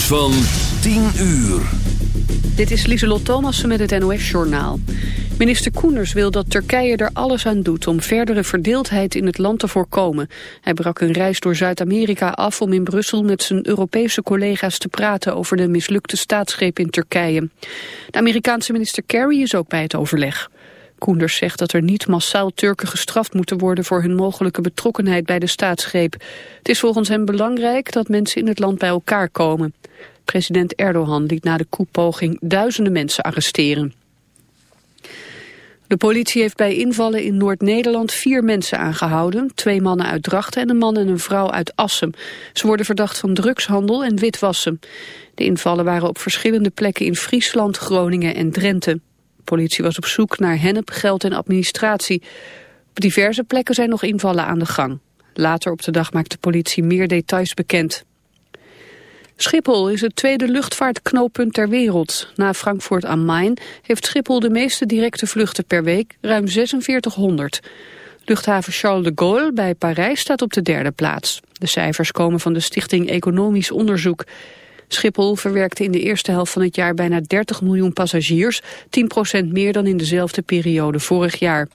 Van 10 uur. Dit is Lieselot Thomassen met het NOS-journaal. Minister Koenders wil dat Turkije er alles aan doet om verdere verdeeldheid in het land te voorkomen. Hij brak een reis door Zuid-Amerika af om in Brussel met zijn Europese collega's te praten over de mislukte staatsgreep in Turkije. De Amerikaanse minister Kerry is ook bij het overleg. Koenders zegt dat er niet massaal Turken gestraft moeten worden voor hun mogelijke betrokkenheid bij de staatsgreep. Het is volgens hem belangrijk dat mensen in het land bij elkaar komen. President Erdogan liet na de koepoging duizenden mensen arresteren. De politie heeft bij invallen in Noord-Nederland vier mensen aangehouden. Twee mannen uit Drachten en een man en een vrouw uit Assem. Ze worden verdacht van drugshandel en witwassen. De invallen waren op verschillende plekken in Friesland, Groningen en Drenthe. Politie was op zoek naar hennep, geld en administratie. Op diverse plekken zijn nog invallen aan de gang. Later op de dag maakt de politie meer details bekend. Schiphol is het tweede luchtvaartknooppunt ter wereld. Na Frankfurt am Main heeft Schiphol de meeste directe vluchten per week, ruim 4600. Luchthaven Charles de Gaulle bij Parijs staat op de derde plaats. De cijfers komen van de Stichting Economisch Onderzoek. Schiphol verwerkte in de eerste helft van het jaar bijna 30 miljoen passagiers, 10% meer dan in dezelfde periode vorig jaar.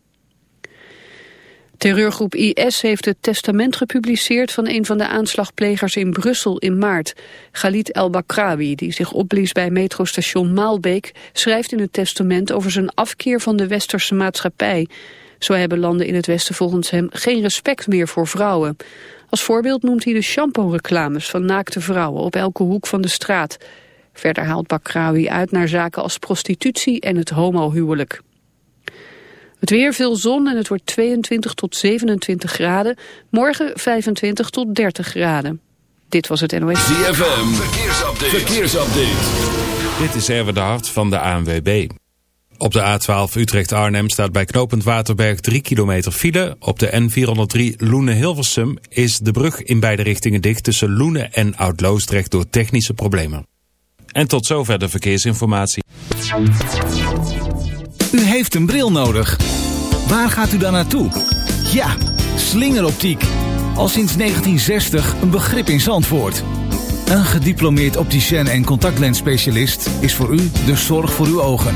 Terreurgroep IS heeft het testament gepubliceerd van een van de aanslagplegers in Brussel in maart. Khalid El-Bakrawi, die zich opblies bij metrostation Maalbeek, schrijft in het testament over zijn afkeer van de westerse maatschappij. Zo hebben landen in het Westen volgens hem geen respect meer voor vrouwen. Als voorbeeld noemt hij de shampoo-reclames van naakte vrouwen op elke hoek van de straat. Verder haalt Bakrawi uit naar zaken als prostitutie en het homohuwelijk. Het weer veel zon en het wordt 22 tot 27 graden. Morgen 25 tot 30 graden. Dit was het NOS. ZFM, verkeersupdate. verkeersupdate. Dit is Erwin de Hart van de ANWB. Op de A12 Utrecht-Arnhem staat bij knooppunt Waterberg 3 kilometer file. Op de N403 Loenen-Hilversum is de brug in beide richtingen dicht... tussen Loenen en Oud-Loosdrecht door technische problemen. En tot zover de verkeersinformatie. U heeft een bril nodig. Waar gaat u dan naartoe? Ja, slingeroptiek. Al sinds 1960 een begrip in Zandvoort. Een gediplomeerd opticien en contactlensspecialist is voor u de zorg voor uw ogen.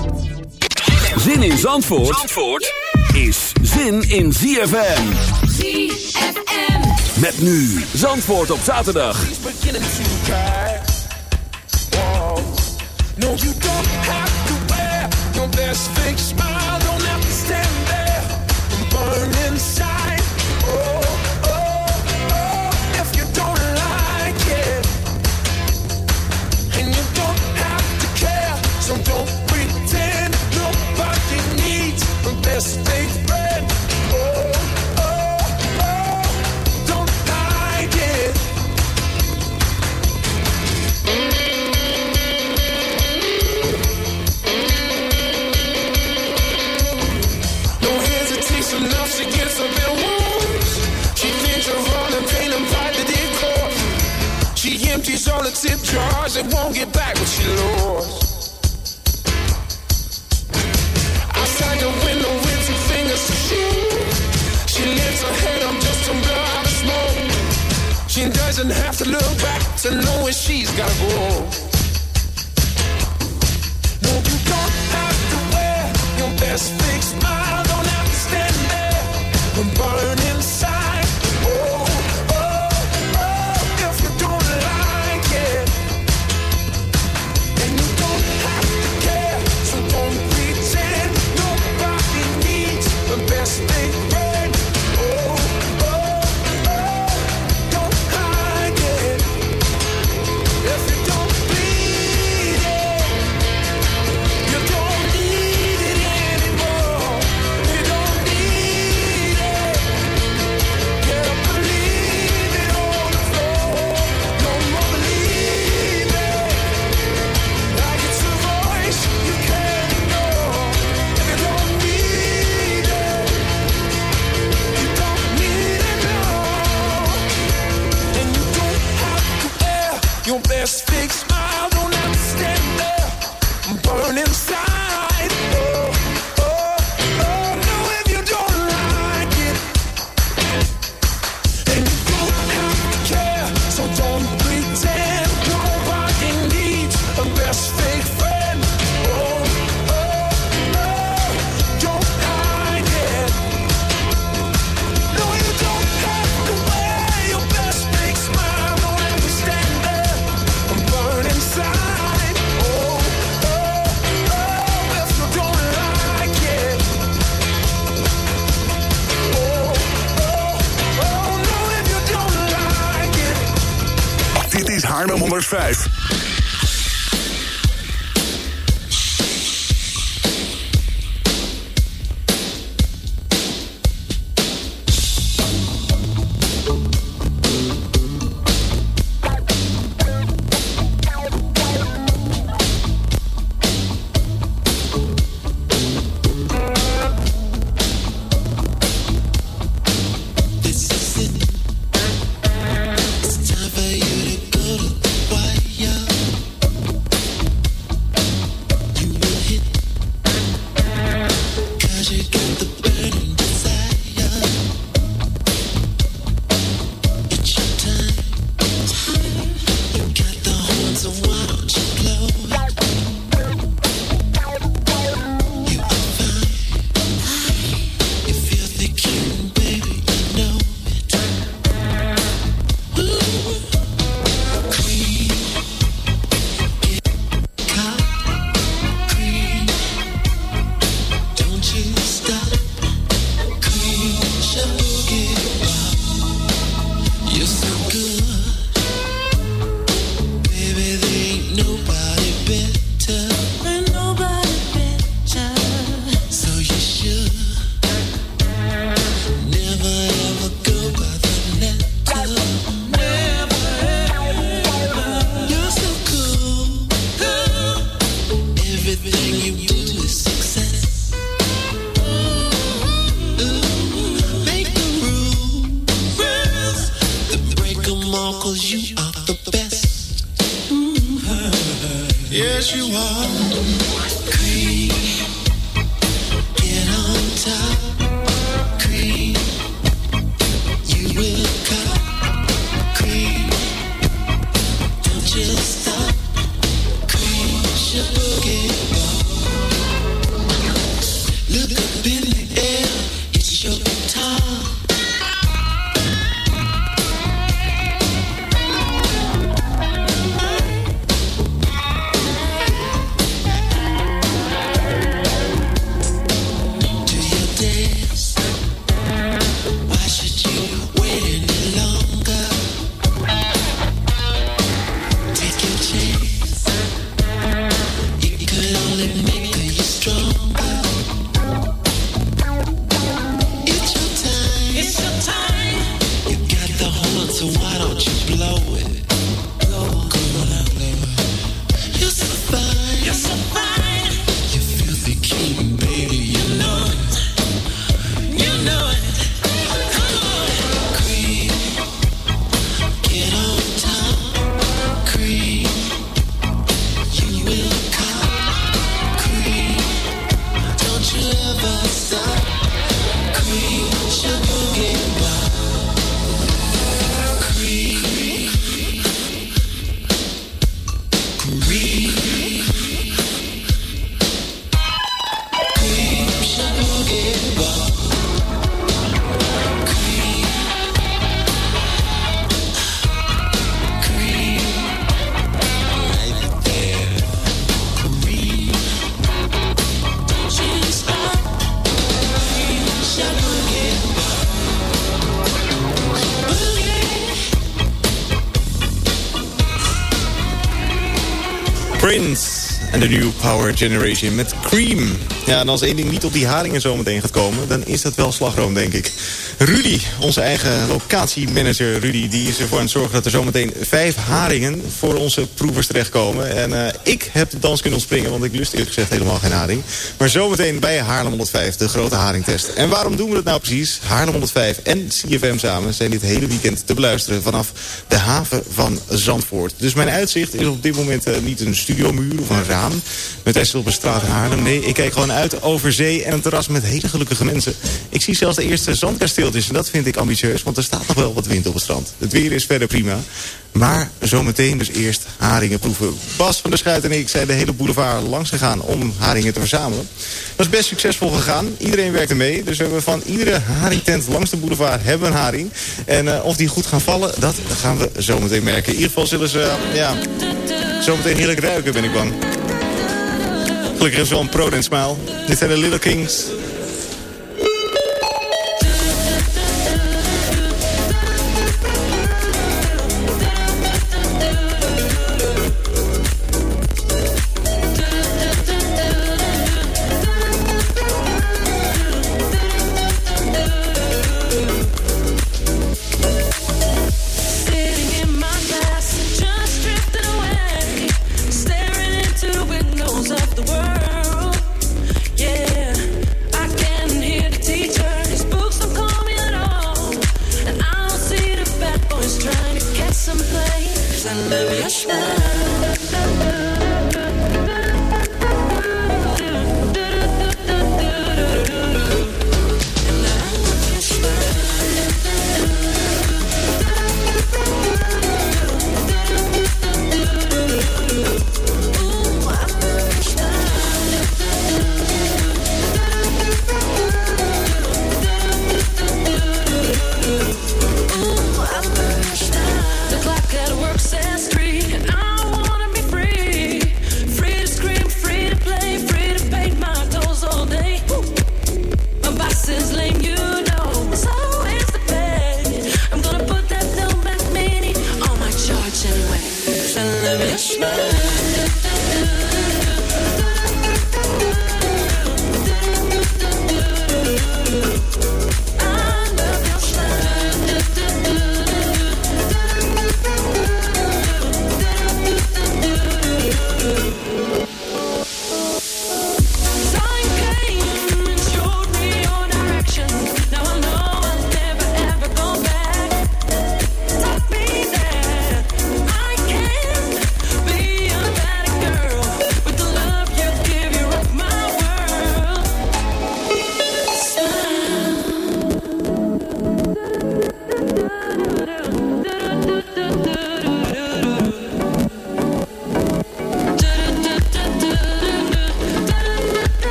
Zin in Zandvoort, Zandvoort is zin in ZFM. ZFM. Met nu Zandvoort op zaterdag. No, you don't have to wear your best fake smile. Don't have to stand there and burn inside. Empties all the tip jars and won't get back what she lost. She lifts her head up just to blow out smoke. She doesn't have to look back to know where she's gotta go. No, you don't have to wear your best smile. Don't have to stand there and burn inside. Power Generation met Cream. Ja, en als één ding niet op die haringen zometeen gaat komen... dan is dat wel slagroom, denk ik. Rudy, onze eigen locatiemanager Rudy... die is ervoor aan het zorgen dat er zometeen vijf haringen... voor onze proevers terechtkomen. En eh, ik heb de dans kunnen ontspringen... want ik lust eerlijk gezegd helemaal geen haring. Maar zometeen bij Haarlem 105, de grote haringtest. En waarom doen we dat nou precies? Haarlem 105 en CFM samen zijn dit hele weekend te beluisteren... vanaf de haven van Zandvoort. Dus mijn uitzicht is op dit moment eh, niet een studiomuur of een raam... met Essel op een straat in Haarlem. Nee, ik kijk gewoon uit over zee en een terras met hele gelukkige mensen. Ik zie zelfs de eerste zandkasteeltjes en dat vind ik ambitieus... want er staat nog wel wat wind op het strand. Het weer is verder prima. Maar zometeen dus eerst haringen proeven. Bas van der Schuit en ik zijn de hele boulevard langs gegaan om haringen te verzamelen. Dat is best succesvol gegaan. Iedereen werkte mee. Dus we hebben van iedere haringtent langs de boulevard hebben een haring. En eh, of die goed gaan vallen, dat gaan we zometeen merken. In ieder geval zullen ze eh, ja, zometeen heerlijk ruiken, ben ik bang. Gelukkig is wel een pro en smile. Dit zijn de Little Kings.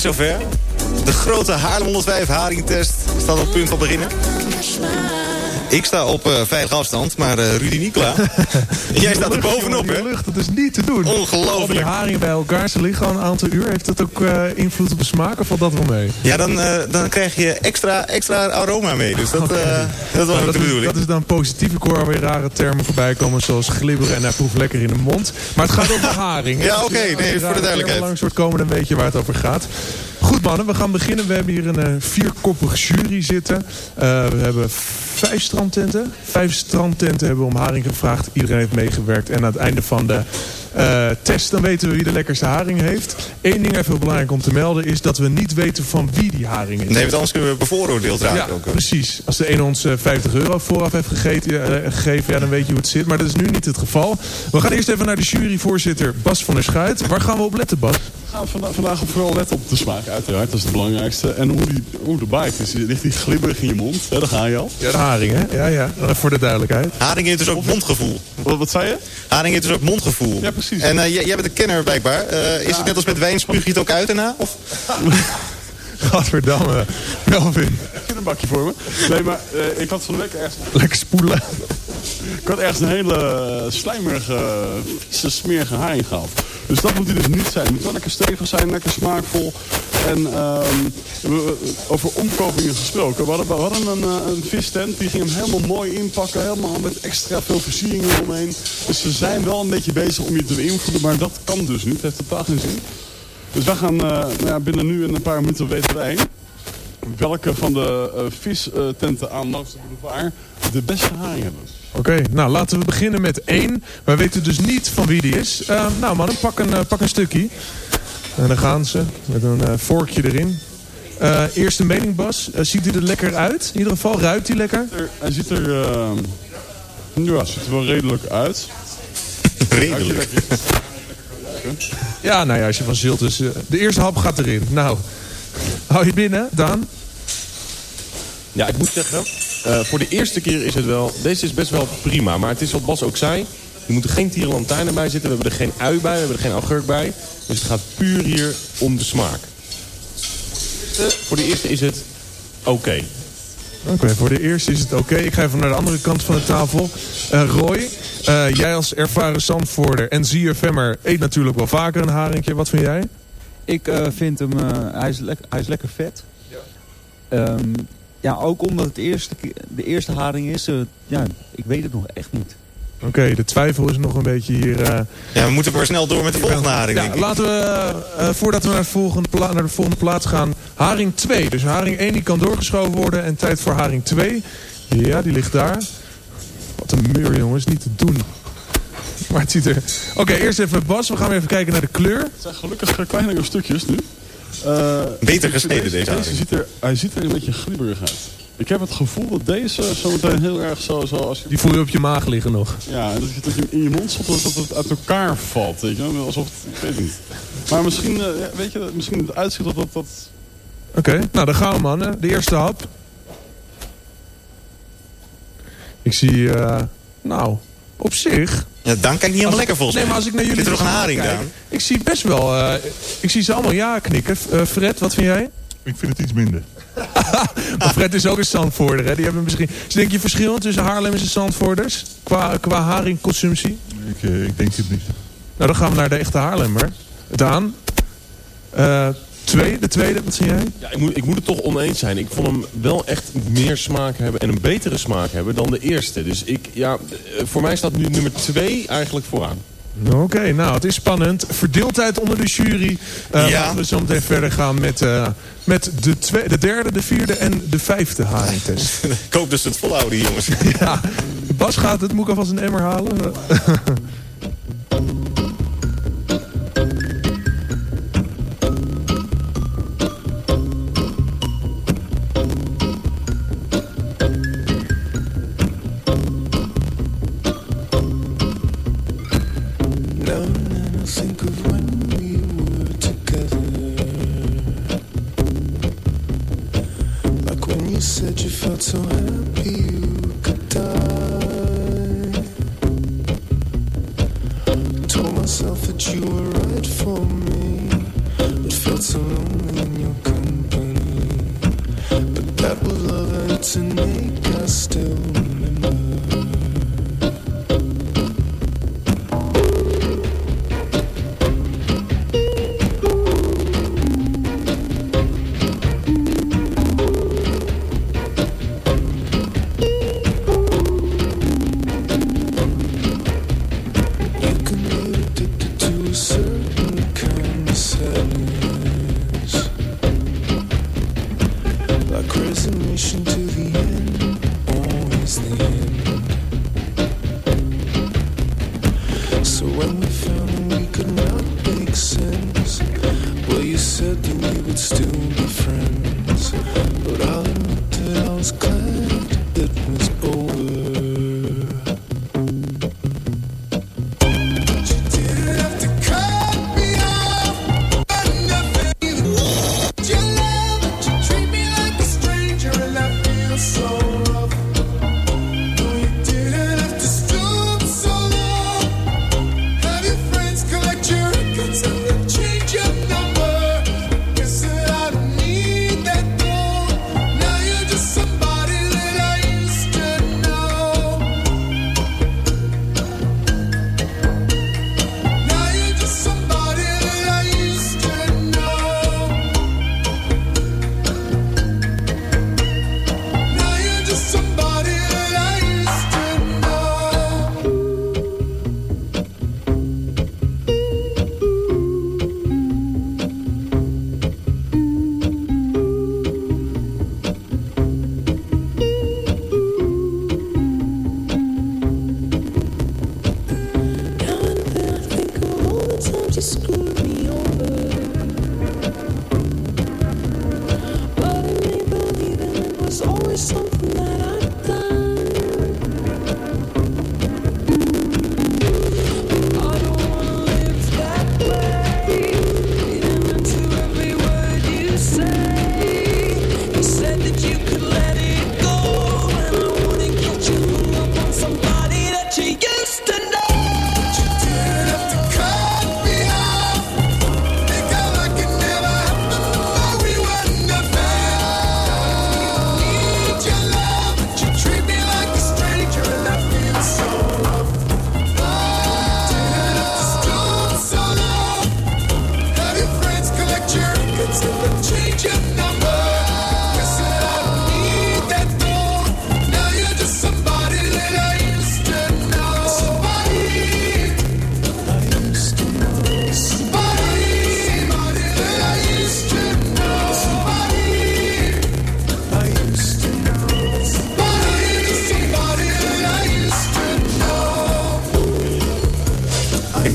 Zover. De grote Haarlem 105 haringtest staat op punt van beginnen. Ik sta op eh veilige afstand, maar eh, Rudy niet klaar. Jij staat er bovenop, hè? lucht, dat is niet te doen. Al die Ongelooflijk. haringen bij elkaar, ze liggen al een aantal uur. Heeft dat ook eh, invloed op de smaak of valt dat wel mee? Ja, dan, dan krijg je extra, extra aroma mee. Dus dat, eh, dat was Nou, dat, de is, bedoeling. dat is dan positief. Ik hoor alweer rare termen voorbij komen zoals glibberen en hij proeft lekker in de mond. Maar het gaat over haring. Ja, Als oké, je- als nee, je voor de duidelijkheid. termen langs wordt komen, dan weet je waar het over gaat. Goed mannen, we gaan beginnen. We hebben hier een eh, vierkoppige jury zitten. Eh, we hebben vijf strandtenten. Vijf strandtenten hebben we om haring gevraagd. Iedereen heeft meegewerkt. En aan het einde van de eh, test dan weten we wie de lekkerste haring heeft. Eén ding even belangrijk om te melden is dat we niet weten van wie die haring is. Nee, want anders kunnen we bevooroordeeld raken Ja, ook. precies. Als de een ons eh, 50 euro vooraf heeft gegeten, gegeven, ja, dan weet je hoe het zit. Maar dat is nu niet het geval. We gaan eerst even naar de juryvoorzitter Bas van der Schuit. Waar gaan we op letten, Bas? We gaan vanda- vandaag vooral letten op de smaak, uiteraard. Dat is het belangrijkste. En hoe, die, hoe de bite is. Ligt die glibberig in je mond? Hè, daar ga je al. Ja, de haring, hè? Ja, ja. Eh, Voor de duidelijkheid. Haring heeft dus ook mondgevoel. Wat, wat zei je? Haring heeft dus ook mondgevoel. Ja, precies. En eh, jij, jij bent een kenner blijkbaar. Eh, is het net als met wijn, spuug je het ook uit daarna? Of? Gadverdamme. Melvin. Heb een bakje voor me? Nee, maar eh, ik had van de week ergens... Lekker spoelen. Ik had ergens een hele eh, slijmerige, smerige haring gehad. Dus dat moet hij dus niet zijn. Het moet wel lekker stevig zijn, lekker smaakvol. En ehm, we- over omkopingen gesproken. We hadden, we hadden een, eh, een vistent, die ging hem helemaal mooi inpakken. Helemaal met extra veel versieringen eromheen. Dus ze zijn wel een beetje bezig om je te beïnvloeden. Maar dat kan dus niet. Het heeft totaal geen zin. Dus wij gaan eh, nou ja, binnen nu en een paar minuten weten wij welke van de uh, vistenten aan langs de boulevard de beste haring hebben. Oké, nou laten we beginnen met één. Wij weten dus niet van wie die is. Eh, nou mannen, pak een, eh, pak een stukje. En dan gaan ze met een eh, vorkje erin. Eh eerste mening Bas, Eh, ziet hij er lekker uit? In ieder geval ruikt hij lekker? Er- hij ziet er, eh, ja, ziet er wel redelijk uit. Redelijk. Ja, nou ja, als je van zilt dus... eh, de eerste hap gaat erin. Nou, hou je binnen, Daan? Ja, ik moet zeggen, eh, voor de eerste keer is het wel... Deze is best wel prima, maar het is wat Bas ook zei. Er moeten geen tierenlantijnen bij zitten. We hebben er geen ui bij, we hebben er geen augurk bij. Dus het gaat puur hier om de smaak. Voor de eerste is het oké. Oké, voor de eerste is het oké. Ik ga even naar de andere kant van de tafel. Eh, Roy, eh, jij als ervaren Zandvoorder en ZFM'er eet natuurlijk wel vaker een haringje. Wat vind jij? Ik eh, vind hem, eh, hij, is lekker, hij is lekker vet. Ja. ja, ook omdat het eerste, de eerste haring is. ja, ik weet het nog echt niet. Oké, de twijfel is nog een beetje hier... eh, Ja, we moeten maar snel door met de volgende haring, Ja, denk ik. laten we, voordat we naar, volgende naar de volgende plaats gaan, haring 2. Dus haring 1 die kan doorgeschoven worden en tijd voor haring 2. Ja, die ligt daar. Wat een muur jongens, niet te doen. Maar het ziet er... Oké, eerst even Bas, we gaan weer even kijken naar de kleur. Het zijn gelukkig eh, kleinere stukjes nu. Eh, Beter gesneden, deze deze ziet er, hij ziet er een beetje glibberig uit. Ik heb het gevoel dat deze zometeen heel erg zo... zo als je, Die voel je op je maag liggen nog. ja, dat je, dat je in je mond stopt dat het uit elkaar valt. Weet je? wel. Alsof het, ik weet het niet. Maar misschien, eh, weet je, misschien het uitzicht dat dat... dat Oké, nou dan gaan we mannen. De eerste hap. Ik zie, eh, nou, op zich... Ja, dan kijk niet helemaal lekker volgens nee, mij. maar als ik naar jullie Zit er nog een haring, kijk, Daan? Ik zie best wel, eh, ik zie ze allemaal ja knikken. Eh, Fred, wat vind jij? Ik vind het iets minder. Maar Fred is ook een Zandvoorder, hè? Die hebben misschien... Dus denk je verschil tussen Haarlemmers en Zandvoorders? Qua, qua haringconsumptie? Ik, eh, ik denk het niet. Nou, dan gaan we naar de echte Haarlemmer. Daan. Twee, de tweede, wat zie jij? Ja, ik, moet, ik moet het toch oneens zijn. Ik vond hem wel echt meer smaak hebben en een betere smaak hebben dan de eerste. Dus ik, ja, eh, voor mij staat nu nummer twee eigenlijk vooraan. Oké, nou, het is spannend. Verdeeldheid onder de jury. Eh Ja. Laten we zo meteen verder gaan met, eh, met de, de derde, de vierde en de vijfde haringtest. Ik hoop ze het volhouden, jongens. ja, Bas gaat het. Moet ik alvast een emmer halen?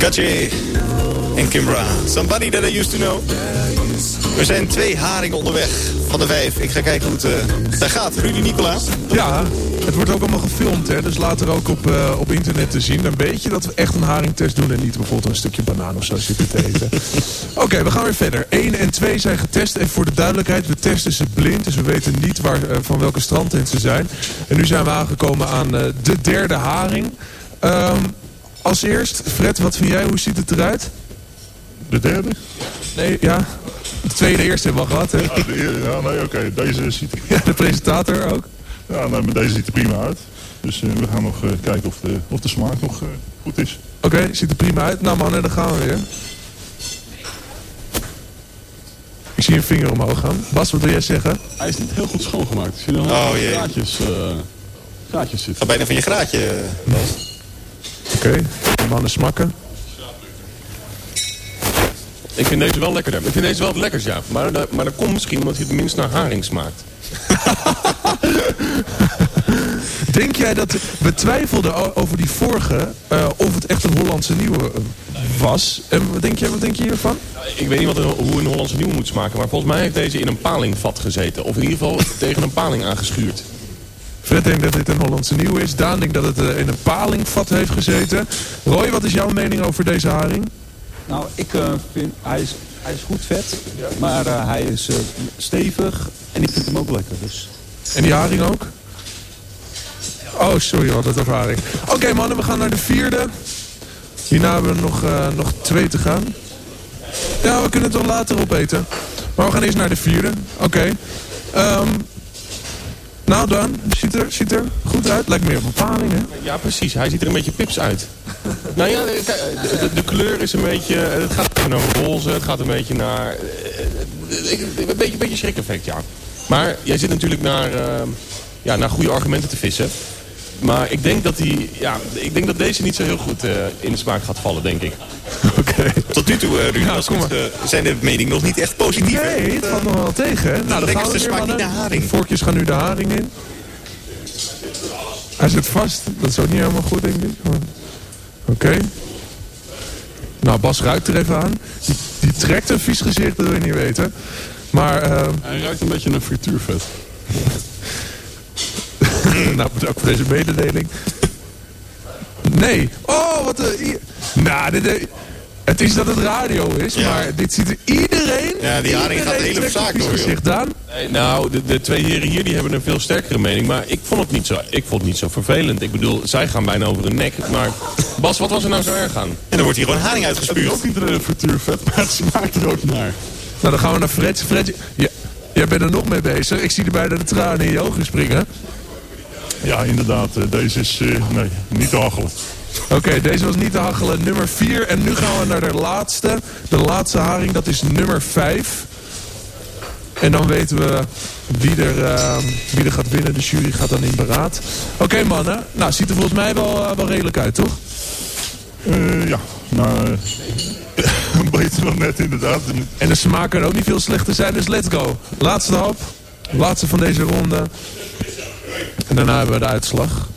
Katje en Kimbra. Somebody that I used to know. Er zijn twee haringen onderweg van de vijf. Ik ga kijken hoe het eh, daar gaat. Rudy Nicola. Ja, het wordt ook allemaal gefilmd, hè? dus later ook op, eh, op internet te zien. Dan weet je dat we echt een haringtest doen en niet bijvoorbeeld een stukje banaan of zo zitten te eten. Oké, we gaan weer verder. 1 en 2 zijn getest en voor de duidelijkheid, we testen ze blind. Dus we weten niet waar, eh, van welke strandtent ze zijn. En nu zijn we aangekomen aan de derde haring. Ehm, als eerst, Fred, wat vind jij? Hoe ziet het eruit? De derde? Nee, ja. De tweede eerste hebben we al gehad, hè? Ja, de eer- ja nee, oké. Deze ziet er... Ja, de presentator ook. Ja, nee, maar deze ziet er prima uit. Dus eh, we gaan nog eh, kijken of de, of de smaak nog eh, goed is. Oké, ziet er prima uit. Nou mannen, dan gaan we weer. Ik zie een vinger omhoog gaan. Bas, wat wil jij zeggen? Hij is niet heel goed schoongemaakt. Ik zie nog Oh, jee. gaatjes, eh, gaatjes zitten. Ga bijna van je graadje, Bas. Oké, mannen smakken. Ik vind deze wel lekkerder. Ik vind deze wel het lekkers, ja. Maar, dat- maar dat komt misschien omdat hij het minst naar haring smaakt. Denk jij dat... We twijfelden over die vorige... eh, of het echt een Hollandse nieuwe eh, was. En wat denk je, wat denk je hiervan? Ik weet niet wat hoe een Hollandse nieuwe moet smaken. Maar volgens mij heeft deze in een palingvat gezeten. Of in ieder geval tegen een paling aangeschuurd. Fred denkt dat dit een Hollandse nieuwe is. Daan denkt dat het eh, in een palingvat heeft gezeten. Roy, wat is jouw mening over deze haring? Nou, ik eh, vind, hij is, hij is goed vet, maar eh, hij is eh, stevig en ik vind hem ook lekker. Dus. En die haring ook? Oh, sorry, hadden het over haring. Oké mannen, we gaan naar de vierde. Hierna hebben we nog, nog twee te gaan. Ja, we kunnen het wel later opeten. Maar we gaan eerst naar de vierde. Oké. Ehm, nou dan, ziet er, goed uit. Lijkt meer op een paling, hè? Ja, precies. Hij ziet er een beetje pips uit. nou ja, kijk, de, de, kleur is een beetje... Het gaat naar roze, het gaat een beetje naar... eh, eh, Een beetje, schrik-effect, ja. Maar jij zit natuurlijk naar, eh, ja, naar goede argumenten te vissen. Maar ik denk dat, die, ja, ik denk dat deze niet zo heel goed eh, in de smaak gaat vallen, denk ik. Oké. Tot nu toe, eh Ruud, goed, eh, zijn de meningen nog niet echt positief. Nee, het valt nog wel tegen, hè? Nou, we lekkerste smaakt niet de haring. De vorkjes gaan nu de haring in. Hij zit vast. Dat is ook niet helemaal goed, denk ik. maar- Oké. Nou, Bas ruikt er even aan. Die, die trekt een vies gezicht, dat wil je niet weten. Maar, ehm, Hij ruikt een beetje naar frituurvet. nou, bedankt voor deze mededeling. Nee. Oh, wat een... Nou, dit, eh, het is dat het radio is, maar dit ziet er iedereen... Ja, die haring gaat de hele zaak door, joh. gezicht aan. Nee, nou, de, de twee heren hier die hebben een veel sterkere mening. Maar ik vond het niet zo, ik vond het niet zo vervelend. Ik bedoel, zij gaan bijna over de nek. Maar Bas, wat was er nou zo erg aan? En dan wordt hier gewoon haring Het is uitgespuurd. ook niet een frituurvet, maar het smaakt er ook naar. Nou, dan gaan we naar Fred. Fred, ja, jij bent er nog mee bezig. Ik zie er bijna de tranen in je ogen springen. Ja, inderdaad. eh, Deze is eh, nee, niet te hachelen. Oké, deze was niet te hachelen. Nummer 4. En nu gaan we naar de laatste. De laatste haring, dat is nummer 5. En dan weten we wie er, eh, wie er gaat winnen. De jury gaat dan in beraad. Oké mannen, nou ziet er volgens mij wel, wel redelijk uit, toch? Eh, ja, nou, beter dan net inderdaad. En de smaak kan ook niet veel slechter zijn, dus let's go. Laatste hap. Laatste van deze ronde. En daarna hebben we de uitslag.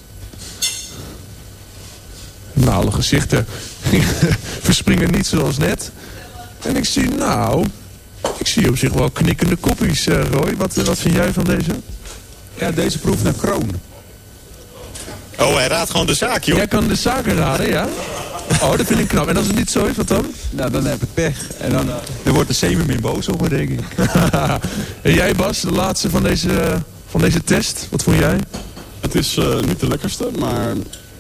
Nou, alle gezichten verspringen niet zoals net. En ik zie, nou... Ik zie op zich wel knikkende koppies, eh, Roy. Wat, wat vind jij van deze? Ja, deze proeft naar kroon. Oh, hij raadt gewoon de zaak, joh. Jij kan de zaken raden, ja? Oh, dat vind ik knap. En als het niet zo is, wat dan? Nou, dan heb ik pech. En dan, dan wordt de zeemermin boos op me, denk ik. en jij Bas, de laatste van deze, van deze test. Wat vond jij? Het is eh, niet de lekkerste, maar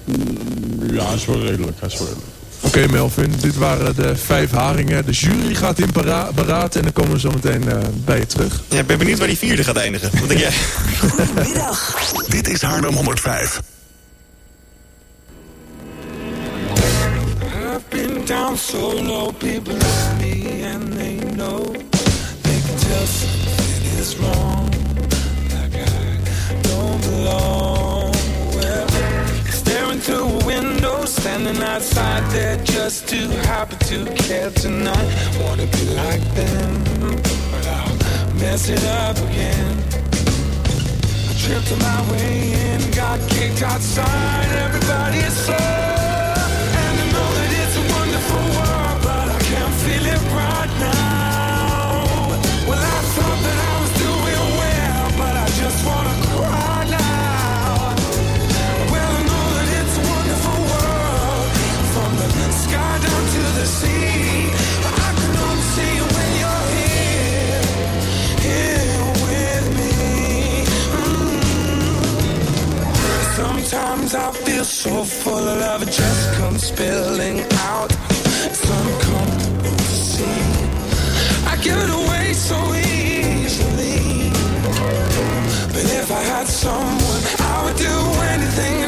mm, ja, hij is wel redelijk. Hij is wel redelijk. Oké Melvin, dit waren de vijf haringen. De jury gaat in para- beraad en dan komen we zo meteen eh, bij je terug. Ja, ik ben benieuwd waar die vierde gaat eindigen. Wat denk jij? Middag. Dit is Haarlem 105. I've been down so low, people love me and they know they can tell something is wrong. Well, staring through a window, standing outside there, just too happy to care tonight. Wanna be like them, but I'll mess it up again. I tripped on my way in, got kicked outside. Everybody is so. So full of love, it just comes spilling out. It's uncomfortable to see. I give it away so easily. But if I had someone, I would do anything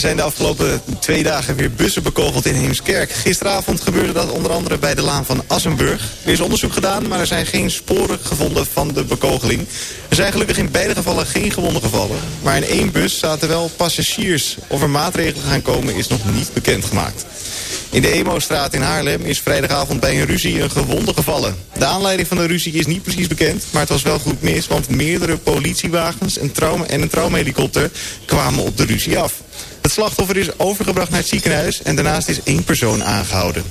Er zijn de afgelopen twee dagen weer bussen bekogeld in Heemskerk. Gisteravond gebeurde dat onder andere bij de laan van Assenburg. Er is onderzoek gedaan, maar er zijn geen sporen gevonden van de bekogeling. Er zijn gelukkig in beide gevallen geen gewonden gevallen. Maar in één bus zaten wel passagiers. Of er maatregelen gaan komen is nog niet bekendgemaakt. In de Emo-straat in Haarlem is vrijdagavond bij een ruzie een gewonde gevallen. De aanleiding van de ruzie is niet precies bekend, maar het was wel goed mis... want meerdere politiewagens en, en een traumahelikopter kwamen op de ruzie af. Het slachtoffer is overgebracht naar het ziekenhuis en daarnaast is één persoon aangehouden.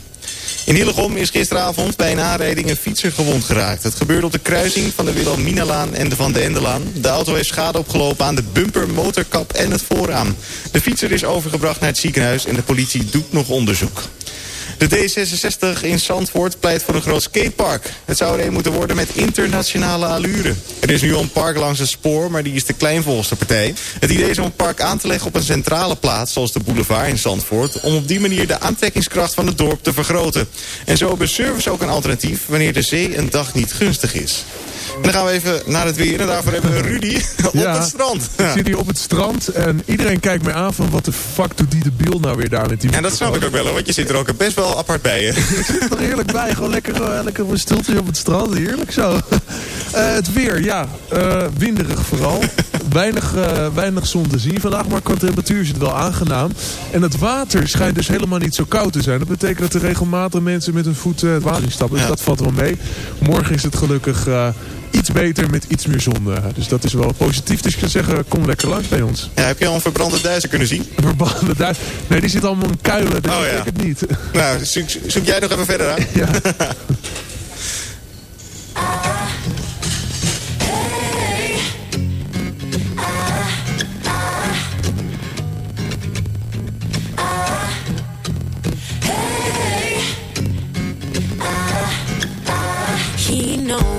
In Hillegom is gisteravond bij een aanrijding een fietser gewond geraakt. Het gebeurde op de kruising van de Wilhelminalaan en de Van de Endelaan. De auto heeft schade opgelopen aan de bumper, motorkap en het voorraam. De fietser is overgebracht naar het ziekenhuis en de politie doet nog onderzoek. De D66 in Zandvoort pleit voor een groot skatepark. Het zou er een moeten worden met internationale allure. Er is nu al een park langs het spoor, maar die is te klein volgens de partij. Het idee is om een park aan te leggen op een centrale plaats, zoals de boulevard in Zandvoort... om op die manier de aantrekkingskracht van het dorp te vergroten. En zo hebben service ook een alternatief wanneer de zee een dag niet gunstig is. En dan gaan we even naar het weer en daarvoor hebben we Rudy op Ja, het strand. Ik zit hier op het strand en iedereen kijkt mij aan van wat de fuck doet die debiel nou weer daar met die En dat snap ik ook wel, want je zit er ook best wel apart bij je. Ik zit er heerlijk bij. Gewoon lekker, eh, lekker een stiltje op het strand. Heerlijk zo. Eh, het weer, ja. eh, winderig vooral. weinig, weinig zon te zien vandaag, maar qua temperatuur is het wel aangenaam. En het water schijnt dus helemaal niet zo koud te zijn. Dat betekent dat er regelmatig mensen met hun voeten het water in stappen. Dus dat valt wel mee. Morgen is het gelukkig iets beter met iets meer zon. eh, dus dat is wel positief. Dus ik zou zeggen, kom lekker langs bij ons. Ja, heb je al een verbrande duizer kunnen zien? Verbrande duizer? Nee, die zit allemaal in kuilen. Dus Oh, ik ja. denk het niet. Nou, zoek, zoek jij nog even verder aan? Ja. He knows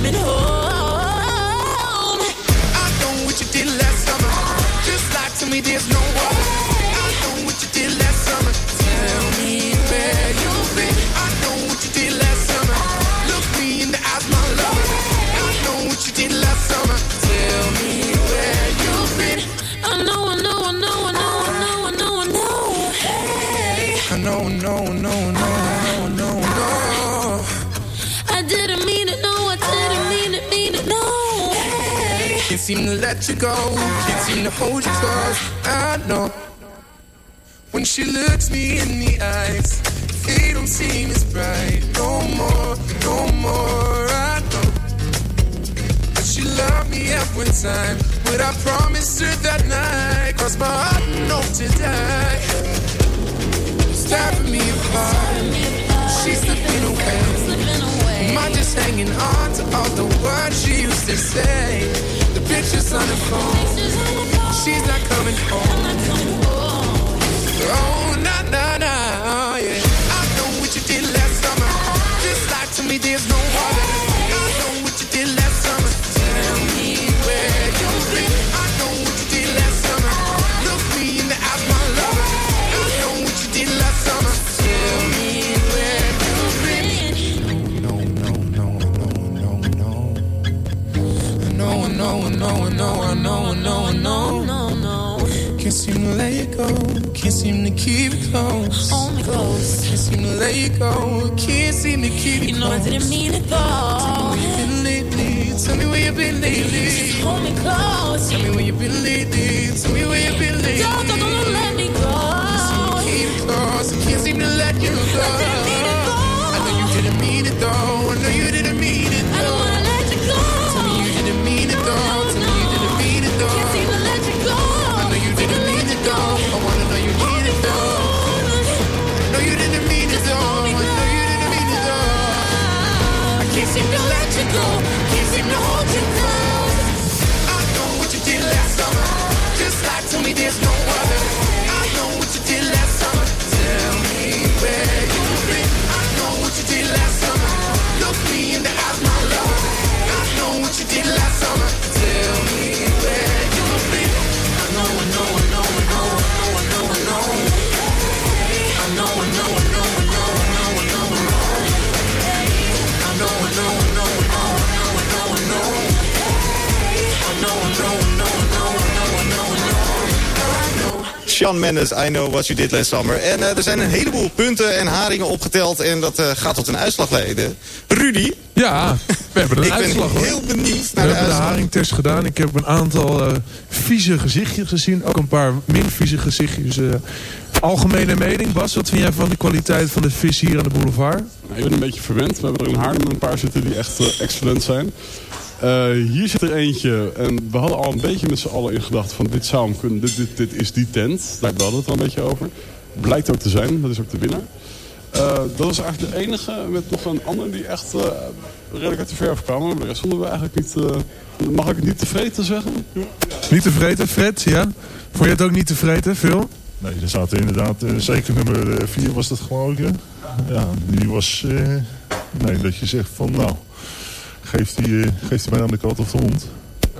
Coming home. I know what you did last summer. Just lie to me, there's no other. I know what you did last summer. Tell me where you've been. I know what you did last summer. Look me in the eyes, my lover. I know what you did last summer. Tell me where you've been. I know, I know, I know, I know, I know, I know, I know. Hey. I know, no, no, no, seem to let you go. Can't seem to hold you close. I know. When she looks me in the eyes, they don't seem as bright. No more, no more. I know. But she loved me every time. But I promised her that night. Cross my heart hope to die. It's tearing me apart. She's slipping away. Am I just hanging on to all the words she used to say? The pictures on the phone. She's not coming home. Oh, nah, nah, nah, yeah. I know what you did last summer. Just like to me, there's no other. No, no, no, no, no, no, no. Can't seem to let you go. Can't seem to keep it close. Me close. Can't seem to let you go. Can't seem to keep it You know I didn't mean it though. Tell me where you've been lately. Just hold me close. Tell me where you've been lately. Tell me where you've been lately. Don't, don't, don't let me go. Keep it close. I can't seem to let you go. I know you didn't mean it though. I know you you go. Can't seem to hold you down. I know what you did last summer. Just lie to me, there's no Sean Mendes, I Know What You Did Last Summer. En eh, er zijn een heleboel punten en haringen opgeteld. En dat eh, gaat tot een uitslag leiden. Rudy? Ja, we hebben een Ik ben uitslag hoor. heel benieuwd We naar de hebben de uitslag. haringtest gedaan. Ik heb een aantal eh, vieze gezichtjes gezien. Ook een paar min vieze gezichtjes. eh. algemene mening, Bas, wat vind jij van de kwaliteit van de vis hier aan de boulevard? Nou, Ik ben een beetje verwend. We hebben er in Haarlem een paar zitten die echt eh, excellent zijn. Eh, hier zit er eentje. En we hadden al een beetje met z'n allen in gedachten van dit zou hem kunnen. Dit, dit, dit is die tent. Daar hadden we het al een beetje over. Blijkt ook te zijn. Dat is ook de winnaar. Eh, dat was eigenlijk de enige met nog een ander die echt eh, redelijk uit de verf kwam. Maar de rest vonden we eigenlijk niet... eh, mag ik het niet tevreden zeggen? Niet tevreden, Fred, ja? Vond je het ook niet tevreden, Phil? Nee, er zaten inderdaad, eh, zeker nummer 4 was dat geloof ik. hè? Ja, die was, eh, nee, dat je zegt van nou, geeft die, eh, geeft mij aan de kat of de hond.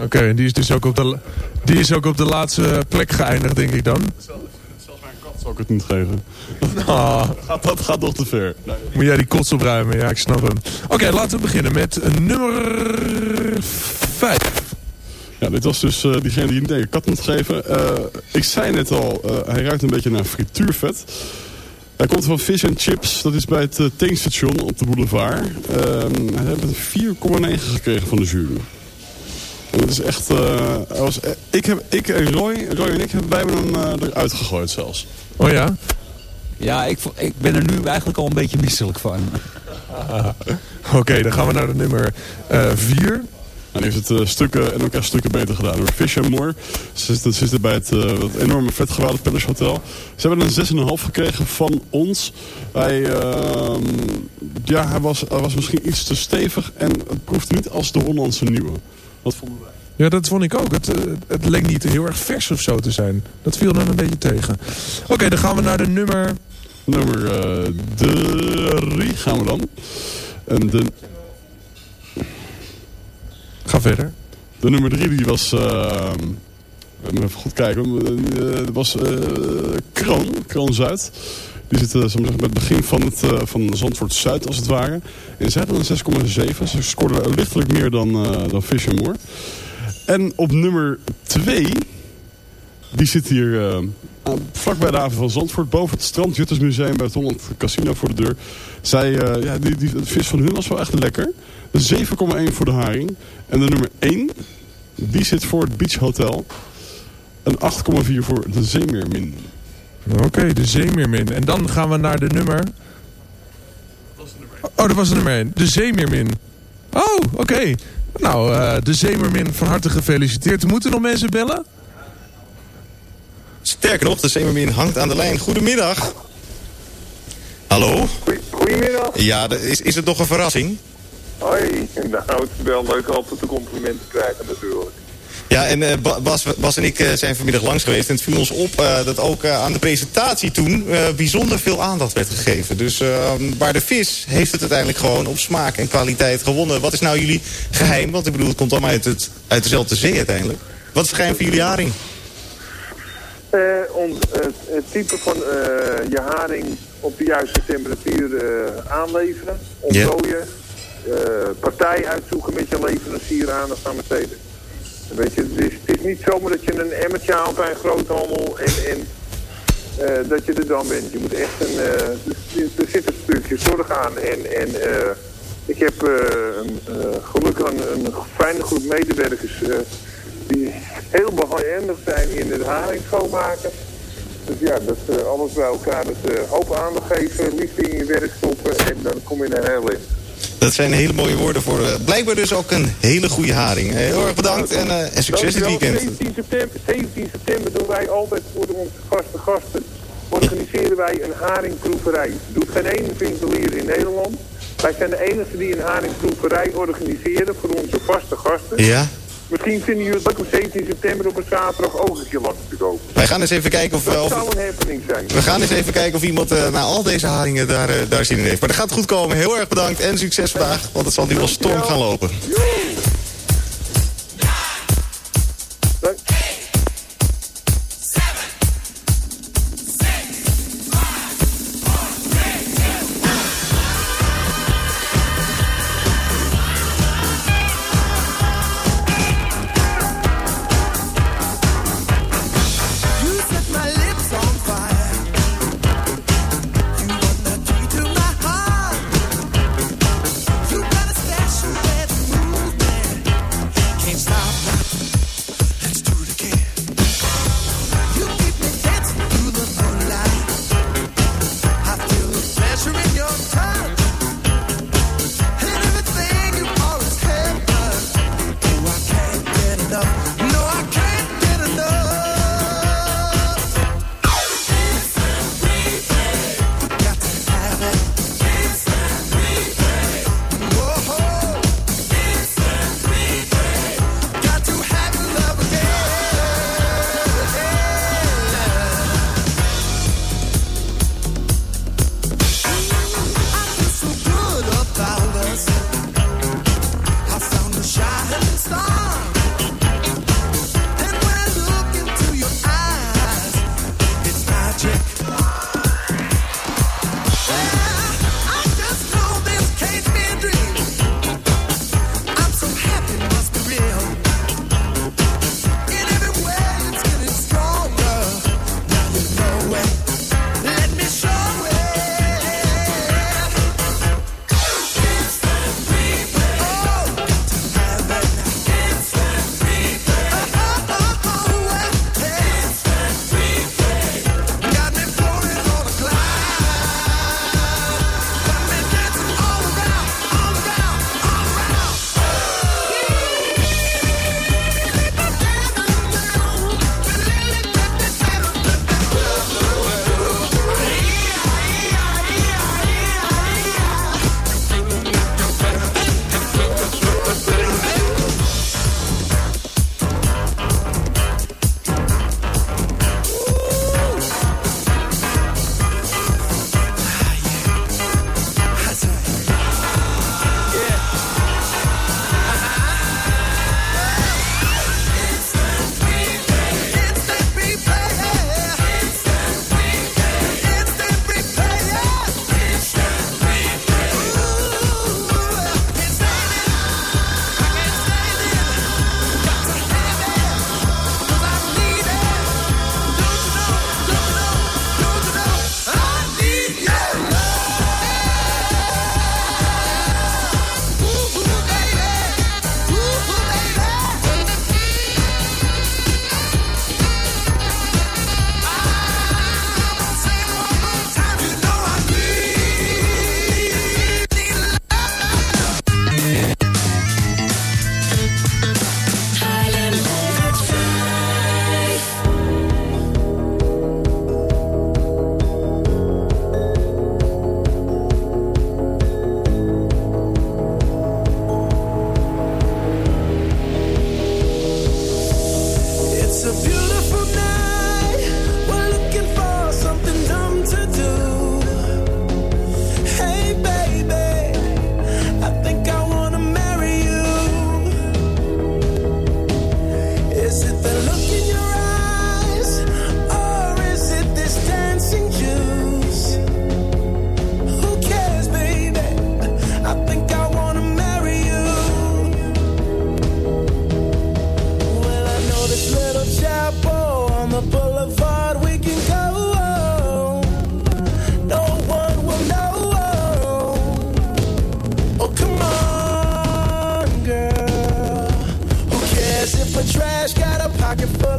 Oké, en die is dus ook op, de, die is ook op de laatste plek geëindigd, denk ik dan. Zal ik het niet geven? Ah. Gaat, dat gaat nog te ver. Nee. Moet jij die kots opruimen? Ja, ik snap hem. Oké, laten we beginnen met nummer 5. Ja, dit was dus eh, diegene die niet een kat moet geven. Eh, ik zei net al, hij ruikt een beetje naar frituurvet. Hij komt van Fish and Chips. Dat is bij het eh, tankstation op de boulevard. Ehm hij heeft een 4,9 gekregen van de jury. En dat is echt... eh, was, eh, ik, heb, ik en Roy, Roy en ik hebben bij hem uh, eruit gegooid zelfs. Oh ja? Ja, ik, ik ben er nu eigenlijk al een beetje misselijk van. Oké, dan gaan we naar de nummer 4. En heeft het eh, stukken en elkaar stukken beter gedaan. Door Fish and More. Ze zitten, ze zitten bij het, eh, het enorme vetgewaarde Palace Hotel. Ze hebben een 6,5 gekregen van ons. Hij, ehm, ja, hij, was, hij was misschien iets te stevig. En het proefde niet als de Hollandse nieuwe. Wat vonden wij? Ja, dat vond ik ook. Het, eh, het leek niet heel erg vers of zo te zijn. Dat viel dan een beetje tegen. Oké, dan gaan we naar de nummer... Nummer 3 gaan we dan. En de... Ga verder. De nummer 3 die was... ehm, even goed kijken. eh, Dat was eh, Kroon. Kroon Zuid. Die zit eh, we zeggen, bij het begin van, het, eh, van Zandvoort Zuid als het ware. En ze hadden een 6,7. Ze scoorden lichtelijk meer dan, eh dan Fish and More. En op nummer 2... Die zit hier eh, aan- vlak bij de haven van Zandvoort. Boven het strand Juttersmuseum bij het Holland Casino voor de deur. Zij, eh, ja, die, die, de vis van hun was wel echt lekker. Een 7,1 voor de haring. En de nummer 1, die zit voor het Beach Hotel. Een 8,4 voor de Zeemeermin. Oké, de Zeemeermin. En dan gaan we naar de nummer... Oh, dat was de nummer 1. De Zeemeermin. Oh, oké. Nou, eh, de Zeemeermin van harte gefeliciteerd. Moeten nog mensen bellen? Sterker nog, de Zeemermin hangt aan de lijn. Goedemiddag. Hallo? Goedemiddag. Ja, is, is het nog een verrassing? Hoi. Nou, het is wel leuk altijd de complimenten krijgen natuurlijk. Ja, en eh, Ba- Bas, Bas en ik eh, zijn vanmiddag langs geweest. En het viel ons op eh, dat ook aan de presentatie toen bijzonder veel aandacht werd gegeven. Dus eh, maar de vis heeft het uiteindelijk gewoon op smaak en kwaliteit gewonnen. Wat is nou jullie geheim? Want ik bedoel, het komt allemaal uit, het, uit dezelfde zee uiteindelijk. Wat is het geheim van jullie haring? Ons, het, type van je haring op de juiste temperatuur aanleveren. Ontdooien. eh, partij uitzoeken met je leverancier aan. We steden. Weet je, het is, het is niet zomaar dat je een emmertje haalt bij een groothandel en, en eh, dat je er dan bent. Je moet echt een... eh, er- zit een stukje zorg aan. En, en eh, ik heb eh, een, eh, gelukkig een, fijne groep medewerkers eh, die heel behendig zijn in het haring schoonmaken. Dus ja, dat eh, alles bij elkaar, dat eh, hoop aandacht geven, liefde in je werk stoppen en dan kom je er heel in. Dat zijn hele mooie woorden voor eh, blijkbaar dus ook een hele goede haring. Eh, heel erg bedankt en, eh, en succes dit weekend. 17 september, 17 september doen wij altijd voor onze vaste gasten, organiseren wij een haringproeverij. Doet geen ene winkelier in Nederland. Wij zijn de enige die een haringproeverij organiseren voor onze vaste gasten. Ja? Misschien vinden jullie het leuk om 17 september op een zaterdag ook een keer wat te kopen. Wij gaan eens even kijken of... eh, Dat of zou een happening zijn. we gaan eens even kijken of iemand eh, na al deze haringen daar, eh, daar zin in heeft. Maar dat gaat goed komen. Heel erg bedankt en succes vandaag. Want het zal nu wel storm gaan lopen.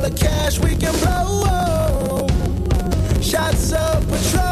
Full of cash we can blow. Shots of patrol,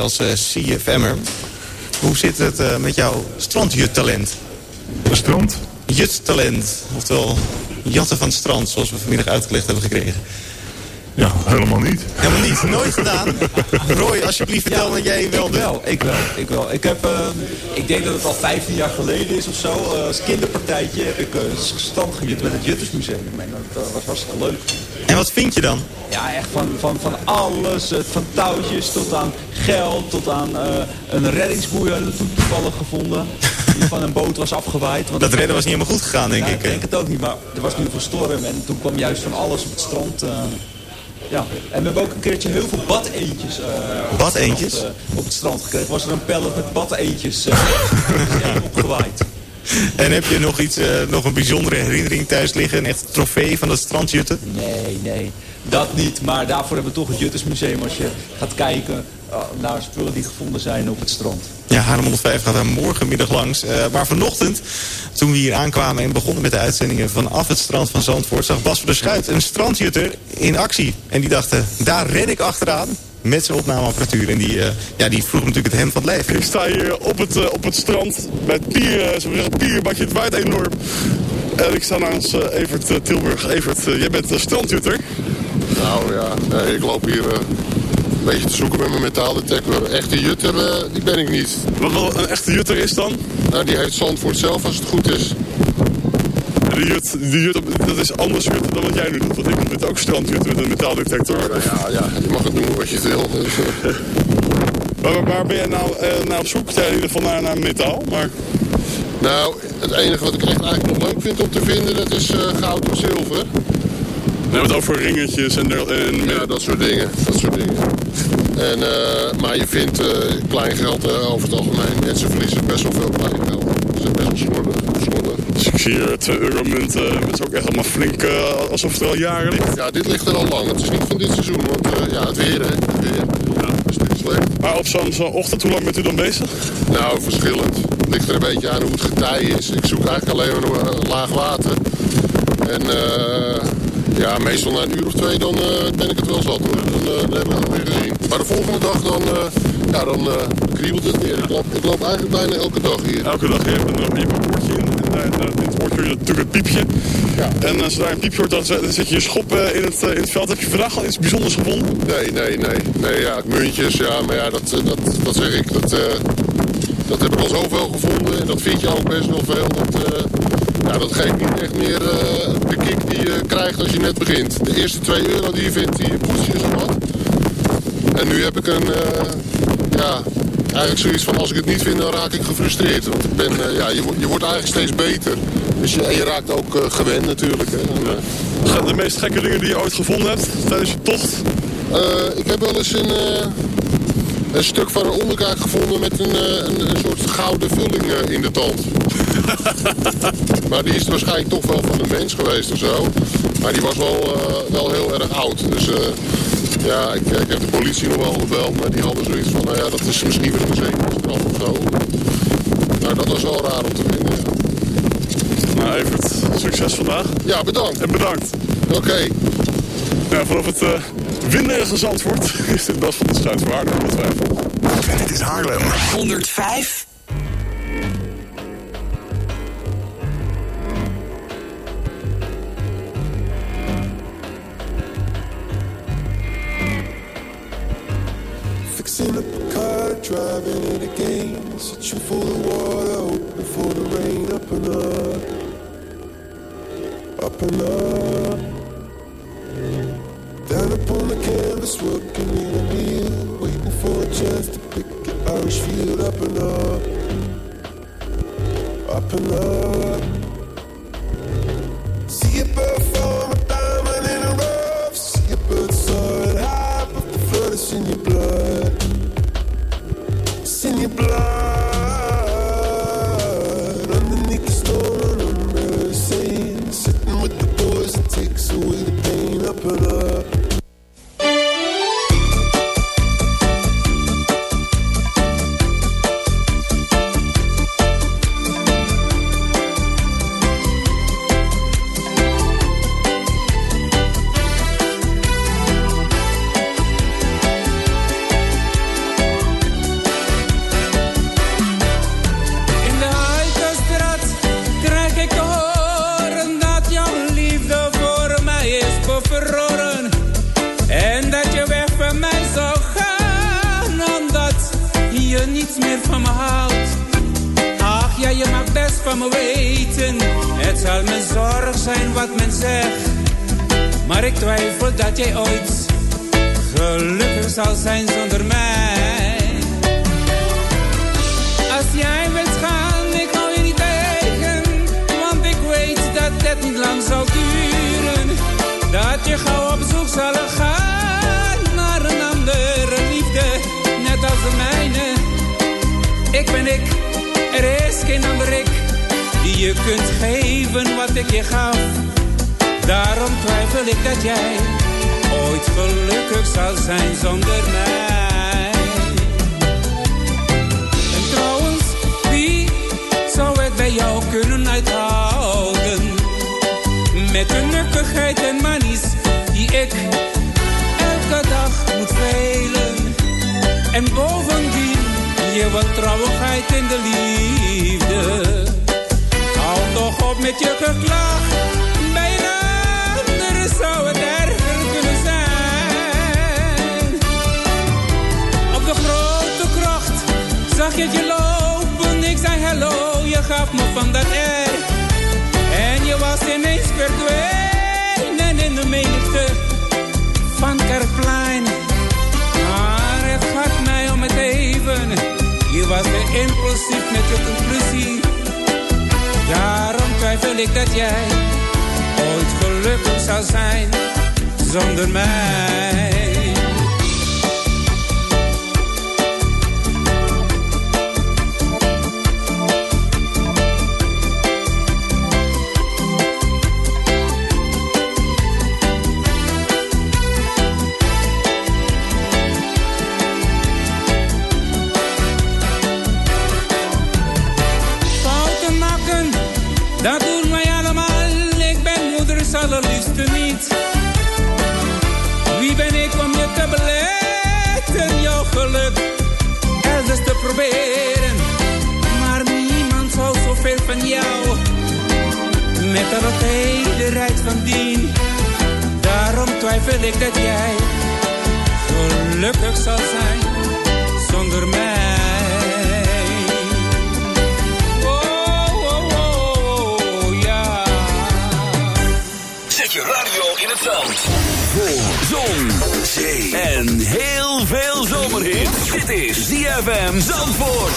jij als eh, CFM'er, hoe zit het eh, met jouw strandjuttalent? Strand? Juttalent, oftewel jatten van het strand, zoals we vanmiddag uitgelegd hebben gekregen. Ja, helemaal niet. Helemaal niet, nooit gedaan. Roy, alsjeblieft vertel wat jij wel doet. wel, ik wel, ik wel. Ik heb, eh, ik denk dat het al 15 jaar geleden is of zo. eh, als kinderpartijtje heb ik uh, stand gejut met het Juttersmuseum. En dat was hartstikke leuk. En wat vind je dan? Ja, echt van, van, van alles. van touwtjes tot aan geld, tot aan eh, een reddingsboei hadden we toevallig gevonden. Die van een boot was afgewaaid. Want Dat redden was niet helemaal goed gegaan, denk ik. Ik denk het ook niet, maar er was nu een storm en toen kwam juist van alles op het strand. eh, ja, en we hebben ook een keertje heel veel badeentjes. Badeentjes? Op, het strand, op het strand gekregen. Was er een pallet met badeentjes eh, opgewaaid. En heb je nog iets, nog een bijzondere herinnering thuis liggen? Een echt trofee van het strandjutten? Nee, nee, dat niet. Maar daarvoor hebben we toch het Juttersmuseum als je gaat kijken naar spullen die gevonden zijn op het strand. Ja, Haarlem 105 gaat daar morgenmiddag langs. Eh, maar vanochtend, toen we hier aankwamen en begonnen met de uitzendingen vanaf het strand van Zandvoort, zag Bas van der Schuit een strandjutter in actie. En die dachten, daar ren ik achteraan met zijn opnameapparatuur. En die, eh, ja, die vroeg natuurlijk het hem van het lijf. Ik sta hier op het, eh, op het strand bij het pier, eh, we zeggen, pierbadje. Het waait enorm. En ik sta naast eh, Evert eh, Tilburg. Evert, eh, jij bent een strandjutter. Nou ja, nee, ik loop hier eh, een beetje te zoeken met mijn metaaldetector. Echte jutter, eh, die ben ik niet. Wat wel een echte jutter is dan? Nou, die heet Zandvoort zelf als het goed is. De jut, de jut, dat is anders jutten dan wat jij nu doet. Want ik doe ook strandjutten met een metaaldetector. Ja, ja, je mag het noemen wat je wil. Waar, waar ben jij nou, eh, nou op zoek? Jij in ieder geval naar, naar metaal, maar... Nou, het enige wat ik echt eigenlijk nog leuk vind om te vinden, dat is eh, goud of zilver. We hebben het over ringetjes en... en ja, dat soort dingen. Dat soort dingen. En, eh, maar je vindt eh, kleingeld eh, over het algemeen. Mensen verliezen best wel veel kleingeld. Ze zijn best wel slordig. Dus ik zie hier 2 euro munten. Het is ook echt allemaal flink alsof het er al jaren ligt. Ja, dit ligt er al lang. Het is niet van dit seizoen, want ja, het weer, hè. Het weer. Ja, dat is slecht. Maar op zo'n zo'n ochtend, hoe lang bent u dan bezig? Nou, verschillend. Het ligt er een beetje aan hoe het getij is. Ik zoek eigenlijk alleen maar laag water. En eh, ja, meestal na een uur of twee dan eh, ben ik het wel zat hoor. Dan, eh, dan hebben we het weer gezien. Maar de volgende dag dan, eh, ja, dan kriebelt het weer. Ik loop, ik loop eigenlijk bijna elke dag hier. Elke dag je een, je hebt een bordje in. En dit hoort natuurlijk het piepje. En als je daar een piepje hoort, dan, zet je je schop in, het, in het veld. Heb je vandaag al iets bijzonders gevonden? Nee, nee, nee. Nee, ja, muntjes, ja, maar ja, dat, dat, dat zeg ik. Dat, dat heb ik al zoveel gevonden. En dat vind je ook best wel veel. Dat, ja, dat geeft niet echt meer eh, de kick die je krijgt als je net begint. De eerste 2 euro die je vindt, die poets je zo wat. En nu heb ik een, eh, ja, eigenlijk zoiets van als ik het niet vind, dan raak ik gefrustreerd. Want ik ben, eh, ja, je, wordt- je wordt eigenlijk steeds beter. Dus je, en je raakt ook gewend natuurlijk. Hè. En, eh, De meest gekke dingen die je ooit gevonden hebt tijdens je tocht? Ik heb wel eens een, een stuk van een onderkaak gevonden met een, een, een soort gouden vulling in de tand. maar die is waarschijnlijk toch wel van een mens geweest of zo. Maar die was wel, eh, wel heel erg oud. Dus eh, ja, ik, ik heb de politie nog wel gebeld, maar die hadden zoiets van, nou ja, dat is misschien weer een verzekeringsstraf of zo. Nou, dat was wel raar om te vinden. ja. Nou, Evert, succes vandaag. Ja, bedankt. En bedankt. Oké. Ja, vanaf het uh, winderige Zandvoort is dit Bas van de Schuit voor Haarlem, ongetwijfeld. Dit is Haarlem. 105. Driving it again. Searching for the water, hoping for the rain. Up and up, up and up. Down upon the canvas, working in a mill. Waiting for a chance to pick an Irish field. Up and up, up and up. En bovendien je wantrouwigheid in de liefde. Hou toch op met je geklaag. Bij een ander zou het erger kunnen zijn. Op de grote krocht zag je je lopen. Ik zei hallo, je gaf me van dat er. En je was ineens verdwenen in de menigte van Kerkplein. Was weer impulsief met je conclusie. Daarom twijfel ik dat jij ooit gelukkig zou zijn zonder mij. met een wat rijdt van dien. Daarom twijfel ik dat jij gelukkig zal zijn zonder mij. Oh, oh, oh, oh ja. Zet je radio in het veld zon, zee en heel veel zomerhit. Dit is ZFM Zandvoort.